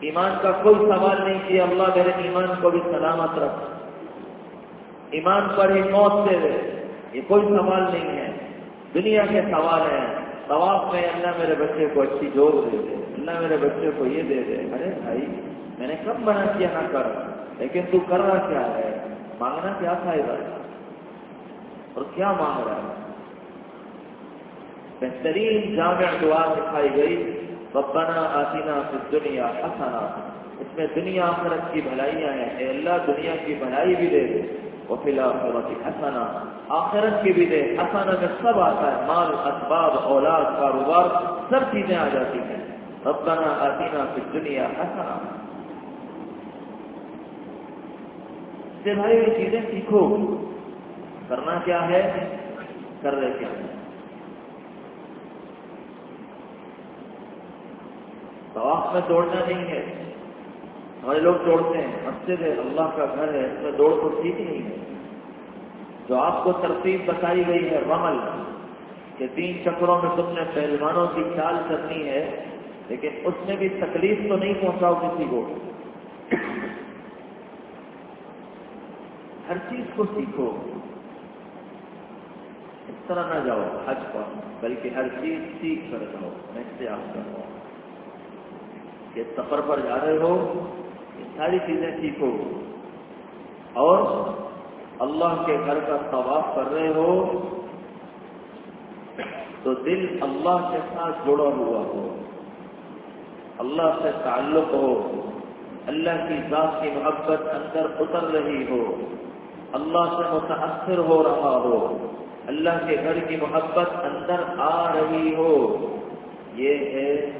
S1: ایمان کا کوئی سوال نہیں کیا اللہ میرے ایمان کو بھی سلامت رکھ۔ ایمان پر ہی موت دے دے۔ یہ کوئی سوال نہیں ہے۔ دنیا کے سوال ہیں۔ طواف میں اللہ میرے بچے کو اچھی جوڑ دے دے۔ اللہ میرے بچے کو یہ دے دے۔ ارے بھائی، میں نے کب منع کیا نہ کر لیکن تو کر رہا کیا ہے؟ مانگنا کیا فائدہ اور کیا مانگ رہا ہے؟ بہترین جامع دعا دکھائی گئی، ربنا آتینا فی دنیا حسنا، اس میں دنیا آخرت کی بھلائیاں ہیں، اے اللہ دنیا کی بھلائی بھی دے دے وہ فی الحال حسنا، آخرت کی بھی دے، حسنا میں سب آتا ہے، مال، اسباب، اولاد، کاروبار، سب چیزیں آ جاتی ہیں۔ ربنا آتینا فی دنیا حسنا سے بھائی یہ چیزیں سیکھو۔ کرنا کیا ہے؟ کر رہے کیا ہے طواف میں دوڑنا نہیں ہے۔ ہمارے لوگ دوڑتے ہیں۔ مسجد ہے، اللہ کا گھر ہے، اس میں دوڑ کو ٹھیک نہیں ہے۔ جو آپ کو ترتیب بتائی گئی ہے رمل کہ تین چکروں میں تم نے پہلوانوں کی چال کرنی ہے، لیکن اس میں بھی تکلیف تو نہیں پہنچاؤ کسی کو۔ ہر چیز کو سیکھو۔ اس طرح نہ جاؤ حج پر، بلکہ ہر چیز سیکھ کر جاؤ۔ میں سے آپ کر رہا ہوں یہ سفر پر جا رہے ہو، یہ ساری چیزیں سیکھو۔ اور اللہ کے گھر کا طواف کر رہے ہو، تو دل اللہ کے ساتھ جڑا ہوا ہو۔ اللہ سے تعلق ہو، اللہ کی ذات کی محبت اندر اتر رہی ہو۔ اللہ سے متاثر ہو رہا ہو۔ اللہ کے گھر کی محبت اندر آ رہی ہو۔ یہ ہے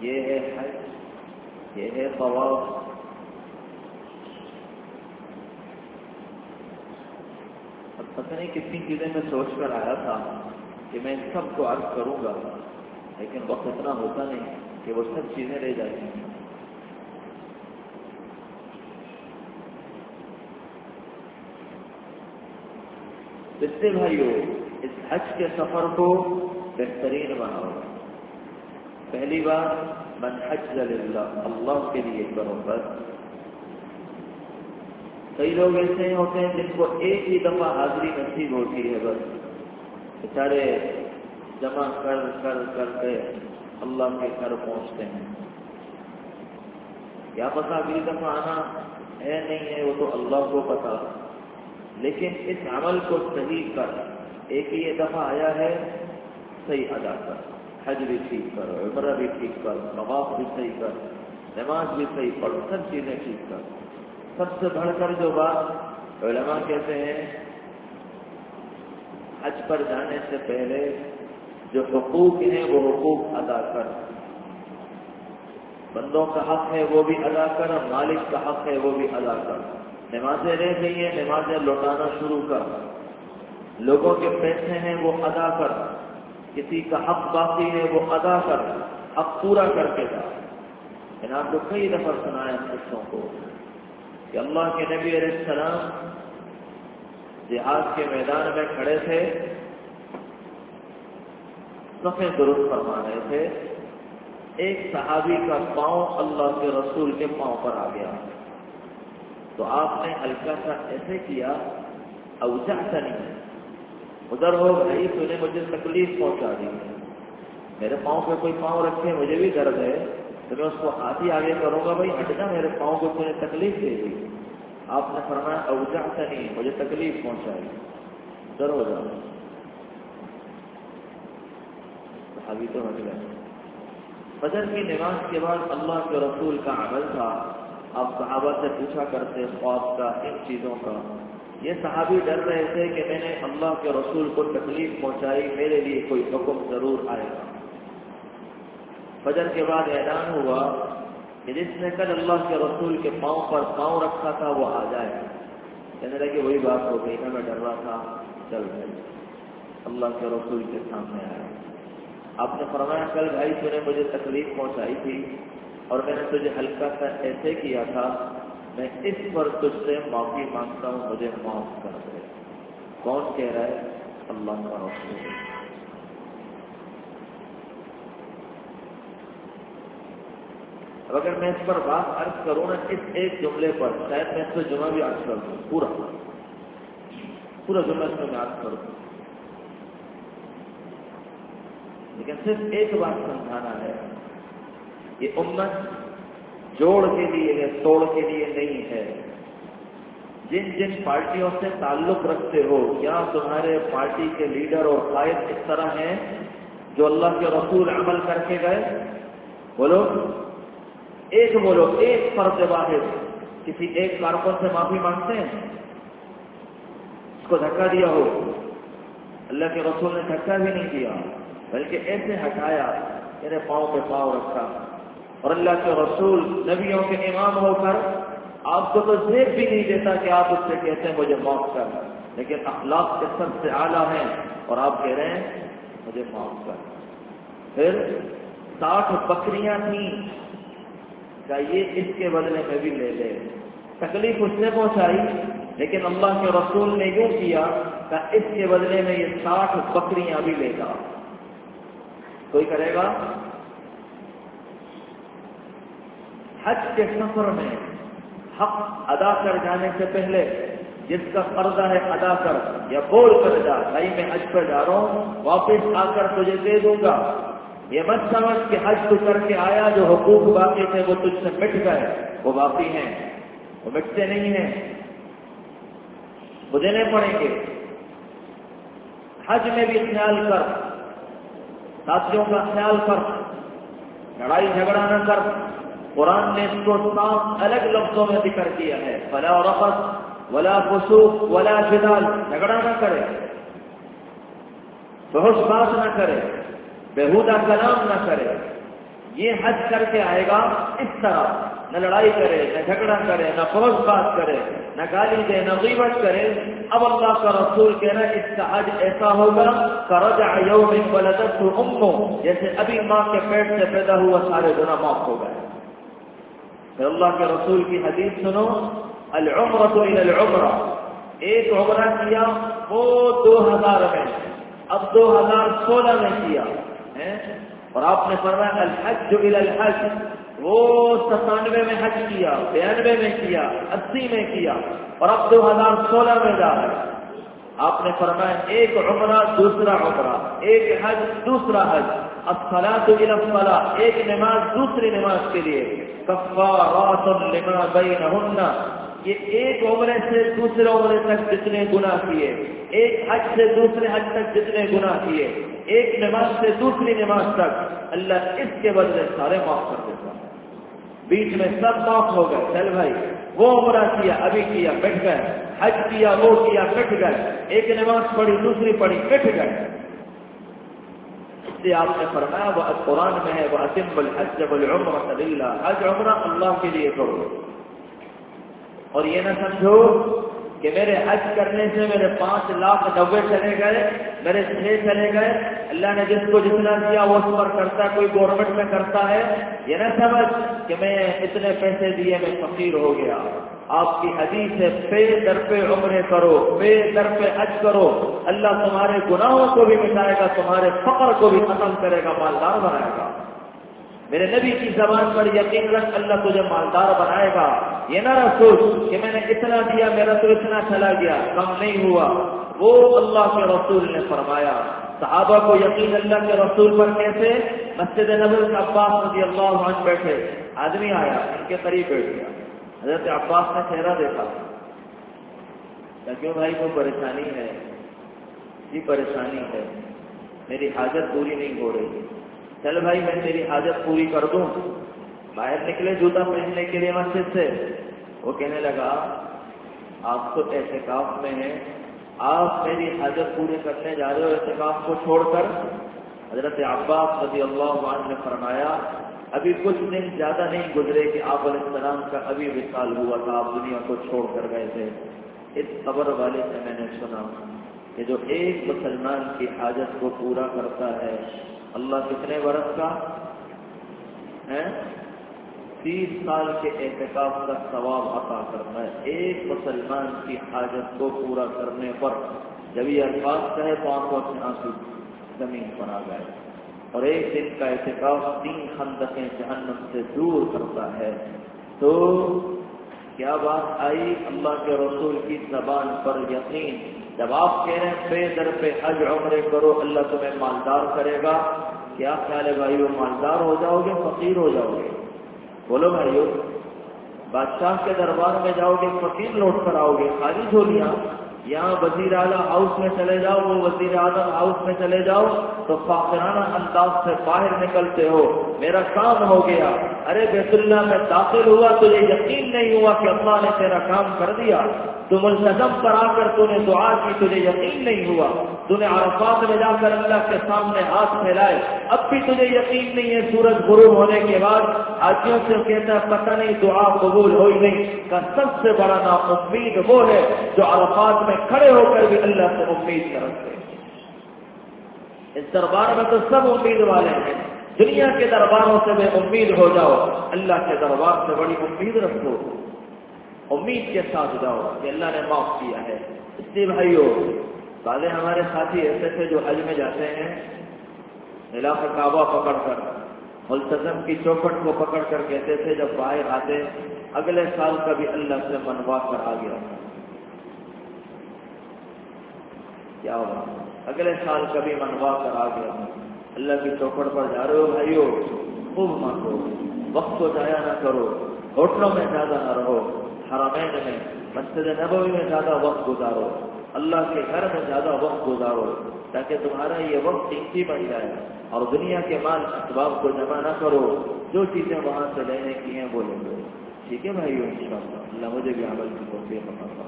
S1: یہ ہے حج، یہ ہے طواف۔ اب پتہ نہیں کتنی چیزیں میں سوچ کر آیا تھا کہ میں سب کو عرض کروں گا، لیکن وقت اتنا ہوتا نہیں کہ وہ سب چیزیں لے جائیں گی سے بھائیو، اس حج کے سفر کو بہترین بناؤ۔ پہلی بار من حج اللہ اللہ کے لیے کرو بس کئی لوگ ایسے ہوتے ہیں جن کو ایک ہی دفعہ حاضری نصیب ہوتی ہے بس۔ بیچارے جمع کر کر کر کے اللہ کے گھر پہنچتے ہیں۔ کیا پتا اگلی دفعہ آنا ہے، نہیں ہے، وہ تو اللہ کو پتا۔ لیکن اس عمل کو صحیح کر، ایک ہی یہ دفعہ آیا ہے، صحیح ادا کر۔ حج بھی ٹھیک کر، عمرہ بھی ٹھیک کر طواف بھی صحیح کر، نماز بھی صحیح پڑھ، سب چیزیں ٹھیک کر۔ سب سے بڑھ کر جو بات علماء کہتے ہیں، حج پر جانے سے پہلے جو حقوق ہیں وہ حقوق ادا کر۔ بندوں کا حق ہے وہ بھی ادا کر اور مالک کا حق ہے وہ بھی ادا کر۔ نمازیں رہ گئی ہیں، نمازیں لوٹانا شروع کر۔ لوگوں کے پیسے ہیں وہ ادا کر۔ کسی کا حق باقی ہے وہ ادا کر۔ حق پورا کر کے جا۔ میں نے آپ کو کئی دفعہ سنایا بچوں کو کہ اللہ کے نبی علیہ السلام جہاد کے میدان میں کھڑے تھے۔ سفید درست فرما رہے تھے۔ ایک صحابی کا پاؤں اللہ کے رسول کے پاؤں پر آ گیا۔ تو آپ نے ہلکا سا ایسے کیا اوجا سا نہیں ادھر ہو، بھائی، تو نے مجھے تکلیف پہنچا دی۔ میرے پاؤں پہ کوئی پاؤں رکھے، مجھے بھی درد ہے۔ تو میں اس کو ہاتھ ہی آگے کروں گا، بھائی ہٹنا میرے پاؤں کو تھی تکلیف دے دی۔ آپ نے فرمایا اوجا سے نہیں مجھے تکلیف پہنچائی۔ ڈر ہو جاؤ۔ ابھی تو ہٹ گئے۔ فجر کی نماز کے بعد اللہ کے رسول کا عمل تھا۔ آپ صحابہ سے پوچھا کرتے خواب کا، ان چیزوں کا۔ یہ صحابی ڈر رہے تھے کہ میں نے اللہ کے رسول کو تکلیف پہنچائی، میرے لیے کوئی حکم ضرور آئے گا۔ فجر کے بعد اعلان ہوا کہ جس نے کل اللہ کے رسول کے پاؤں پر پاؤں رکھا تھا، وہ آ جائے۔ کہنے لگے، وہی بات ہو گئی نا، میں ڈر رہا تھا۔ چل گئے اللہ کے رسول کے سامنے آیا آپ نے فرمایا، کل بھائی تو نے مجھے تکلیف پہنچائی تھی۔ اور میں نے تجھے ہلکا سا ایسے کیا تھا، میں اس پر تجھ سے معافی مانگتا ہوں، مجھے معاف کر دے۔ کون کہہ رہا ہے؟ اللہ کا رسول۔ اگر میں اس پر بات عرض کروں نا، اس ایک جملے پر شاید میں اس پہ جمعہ بھی عرض کر دوں، پورا۔ پورا جملہ اس میں میں عرض کر دوں لیکن صرف ایک بات سمجھانا ہے۔ یہ امت جوڑ کے لیے ہے توڑ کے لیے نہیں ہے۔ جن جن پارٹیوں سے تعلق رکھتے ہو کیا تمہارے پارٹی کے لیڈر اور قائد اس طرح ہیں جو اللہ کے رسول عمل کر کے گئے؟ بولو، ایک بولو ایک فرد واحد کسی ایک کارکن سے معافی مانگتے ہیں؟ اس کو دھکا دیا ہو۔ اللہ کے رسول نے دھکا بھی نہیں دیا، بلکہ ایسے ہٹایا میرے پاؤں پہ پاؤں رکھا۔ اور اللہ کے رسول نبیوں کے امام ہو کر آپ کو تو زیب بھی نہیں دیتا کہ آپ اس سے کہتے ہیں مجھے معاف کر۔ لیکن اخلاق کے سب سے اعلیٰ ہیں اور آپ کہہ رہے ہیں مجھے معاف کر۔ پھر ساٹھ بکریاں تھیں۔ کیا یہ اس کے بدلے میں بھی لے لے۔ تکلیف اس نے پہنچائی، لیکن اللہ کے رسول نے یوں کیا کہ اس کے بدلے میں یہ ساٹھ بکریاں بھی لے گا کوئی کرے گا؟ حج کے سفر میں حق ادا کر جانے سے پہلے جس کا قرضہ ہے ادا کر یا بول کر جا بھائی میں حج پر جا رہا ہوں، واپس آ کر تجھے دے دوں گا۔ یہ مت سمجھ کہ حج تو کر کے آیا، جو حقوق باقی تھے وہ تجھ سے مٹ گئے۔ وہ باقی ہیں، وہ مٹتے نہیں ہیں۔ وہ دینے پڑیں گے۔ حج میں بھی خیال کر، ساتھیوں کا خیال کر، لڑائی جھگڑا نہ کر۔ قرآن نے اس کو صاف الگ لفظوں میں ذکر کیا ہے. فلا رفت ولا فسوق، ولا جدال. جھگڑا نہ کرے. بہت بات نہ کرے. بےحودہ کلام نہ کرے. یہ حج کر کے آئے گا اس طرح. نہ لڑائی کرے، نہ جھگڑا کرے، نہ بہت بات کرے، نہ گالی دے، نہ غیبت کرے. اب اللہ کا رسول کہہ رہا ہے، اس کا حج ایسا ہوگا کرج یوم ولدت امو جیسے ابھی ماں کے پیٹ سے پیدا ہوا سارے گنا معاف ہو گئے. اللہ کے رسول کی حدیث سنو العمرہ الى العمرہ۔ ایک عمرہ کیا، وہ دو ہزار میں۔ اب دو ہزار سولہ میں کیا اور آپ نے فرمایا، الحج الى الحج۔ وہ ستانوے میں حج کیا، بیانوے میں کیا، اسی میں کیا۔ اور اب دو ہزار سولہ میں جا رہا ہے۔ آپ نے فرمایا، ایک عمرہ، دوسرا عمرہ۔ ایک حج، دوسرا حج۔ اب فلاں تو ایک نماز دوسری نماز کے لیے. کفارات لما بینہن. یہ ایک عمرے سے دوسرے عمرے تک جتنے گنا کیے. ایک حج سے دوسرے حج تک جتنے گنا کیے. ایک نماز سے دوسری نماز تک اللہ اس کے بدلے سارے معاف کر دیتا ہے. بیچ میں سب معاف ہو گئے. چل بھائی، وہ عمرہ کیا، ابھی کیا، بیٹھ گئے. حج کیا، وہ کیا، بیٹھ گئے. ایک نماز پڑھی، دوسری پڑھی، بیٹھ گئے. سے آپ نے فرمایا، وہ قرآن میں ہے، وہ اسم الحج العمر حج عمرہ اللہ کے لیے کرو۔ اور یہ نہ سمجھو کہ میرے حج کرنے سے میرے پانچ لاکھ نبے چلے گئے، میرے چھ چلے گئے۔ اللہ نے جس کو جتنا دیا وہ اس پر کرتا ہے، کوئی گورنمنٹ میں کرتا ہے۔ یہ نہ سمجھ کہ میں اتنے پیسے دیے، میں فقیر ہو گیا۔ آپ کی حدیث ہے پے در پہ عمرے کرو پے در پہ حج کرو۔ اللہ تمہارے گناہوں کو بھی مٹائے گا، تمہارے فقر کو بھی ختم کرے گا، مالدار بنائے گا۔ میرے نبی کی زبان پر یقین رکھ، اللہ تجھے مالدار بنائے گا۔ یہ نہ رسول کہ میں نے اتنا دیا، میرا تو اتنا چلا گیا، کم نہیں ہوا۔ وہ اللہ کے رسول نے فرمایا۔ صحابہ کو یقین اللہ کے رسول پر کیسے؟ مسجد نبر کے عباس رضی اللہ عنہ بیٹھے۔ آدمی آیا، ان کے قریب بیٹھ گیا۔ حضرت عباس نے چہرہ دیکھا۔ کیوں بھائی کوئی پریشانی ہے۔ جی پریشانی ہے۔ میری حاجت پوری نہیں ہو رہی۔ چل بھائی، میں تیری حاجت پوری کر دوں۔ باہر نکلے جوتا پہننے کے لیے مسجد سے۔ وہ کہنے لگا، آپ تو احتکاف میں ہیں۔ آپ میری حاجت پوری کرنے جا رہے ہو احتکاف کو چھوڑ کر۔ حضرت عباس رضی اللہ عنہ نے فرمایا ابھی کچھ دن زیادہ نہیں گزرے کہ آپ علیہ السلام کا ابھی وصال ہوا تھا، آپ دنیا کو چھوڑ کر گئے تھے۔ اس خبر والے سے میں نے سنا کہ جو ایک مسلمان کی حاجت کو پورا کرتا ہے، اللہ کتنے برس کا؟ ہے تیس سال کے احتکاب کا ثواب عطا کرنا ہے۔ ایک مسلمان کی حاجت کو پورا کرنے پر جب یہ الفاظ کہے تو آنکھوں سے آنسو زمین پر آ گئے اور ایک دن کا احتکاب تین خندقیں جہنم سے دور کرتا ہے۔ تو کیا بات آئی؟ اللہ کے رسول کی زبان پر یقین۔ جب آپ کہہ رہے ہیں، بے در پہ حج عمرے کرو، اللہ تمہیں مالدار کرے گا۔ کیا خیال ہے بھائی؟ وہ مالدار ہو جاؤ گے، فقیر ہو جاؤ گے؟ بولو بھائیو، بادشاہ کے دربار میں جاؤ گے، فقیر لوٹ کر آؤ گے خالی جھولیاں یہاں وزیر اعلیٰ ہاؤس میں چلے جاؤ، وہ وزیر اعظم ہاؤس میں چلے جاؤ، تو فاخرانہ انداز سے باہر نکلتے ہو۔ میرا کام ہو گیا۔ ارے بیت اللہ، میں داخل ہوا تو یہ یقین نہیں ہوا کہ اللہ نے تیرا کام کر دیا۔ تو ملزم پر آ کر تو نے دعا کی، تجھے یقین نہیں ہوا۔ تو نے عرفات میں جا کر اللہ کے سامنے ہاتھ پھیلائے۔ اب بھی تجھے یقین نہیں ہے سورج غروب ہونے کے بعد۔ آجیوں سے کہتا ہے پتہ نہیں دعا قبول ہوئی نہیں۔ کا سب سے بڑا نا امید وہ ہے جو عرفات میں میں کھڑے ہو کر بھی اللہ سے امید کر کرتے اس دربار میں تو سب امید والے ہیں۔ دنیا کے درباروں سے میں امید ہو جاؤ۔ اللہ کے دربار سے بڑی امید رکھو۔ امید کے ساتھ جاؤ کہ اللہ نے معاف کیا ہے۔ اس لیے بھائیو والے ہمارے ساتھی ایسے تھے جو حج میں جاتے ہیں۔ علاقہ کعبہ پکڑ کر ملتظم کی چوکٹ کو پکڑ کر کہتے تھے، جب باہر آتے، اگلے سال کا بھی اللہ سے منوا کر آ گیا۔ کیا ہوا اگلے سال کا بھی منوا کر آ گیا اللہ کی چوکٹ پر جا رہے ہو بھائیو، خوب مانگو وقت کو ضائع نہ کرو۔ ہوٹلوں میں زیادہ نہ رہو۔ حرمین میں، مسجد نبوی میں زیادہ وقت گزارو۔ اللہ کے گھر میں زیادہ وقت گزارو تاکہ تمہارا یہ وقت قیمتی بن جائے۔ اور دنیا کے مال اسباب کو جمع نہ کرو۔ جو چیزیں وہاں سے لینے کی ہیں وہ لے لو۔ ٹھیک ہے بھائی ان شاء اللہ اللہ مجھے بھی عمل کی توفیق عطا